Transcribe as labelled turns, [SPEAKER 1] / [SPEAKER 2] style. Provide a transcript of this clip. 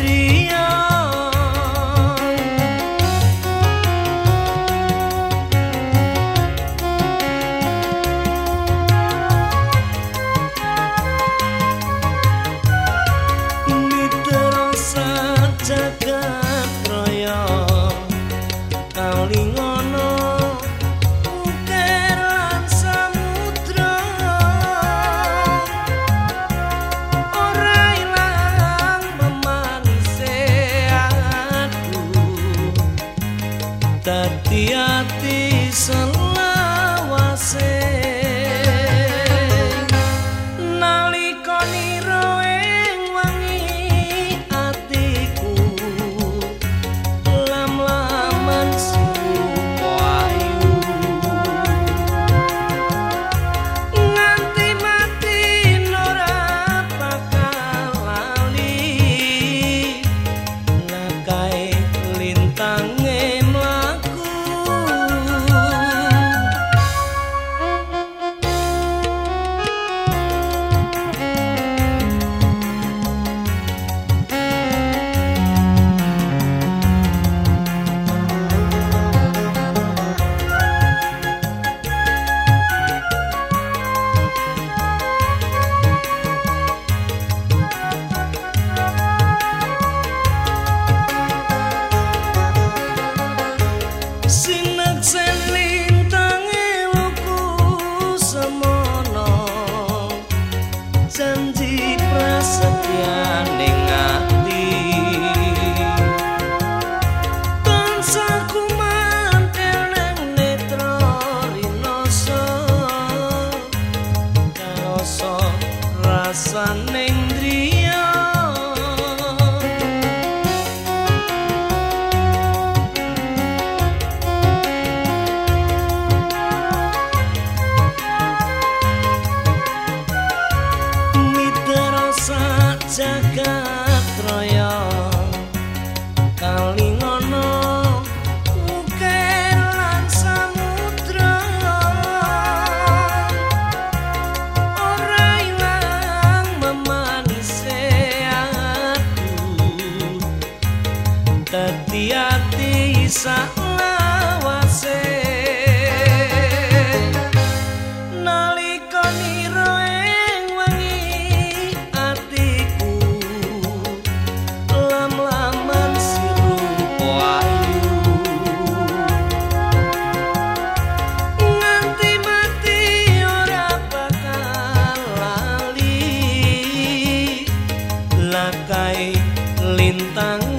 [SPEAKER 1] Sri Tati hati selalu vắng ati sak lawase nalika nira ing wengi atiku lam-laman sirupa ayu. Nganti mati ora bakal lali lakai lintang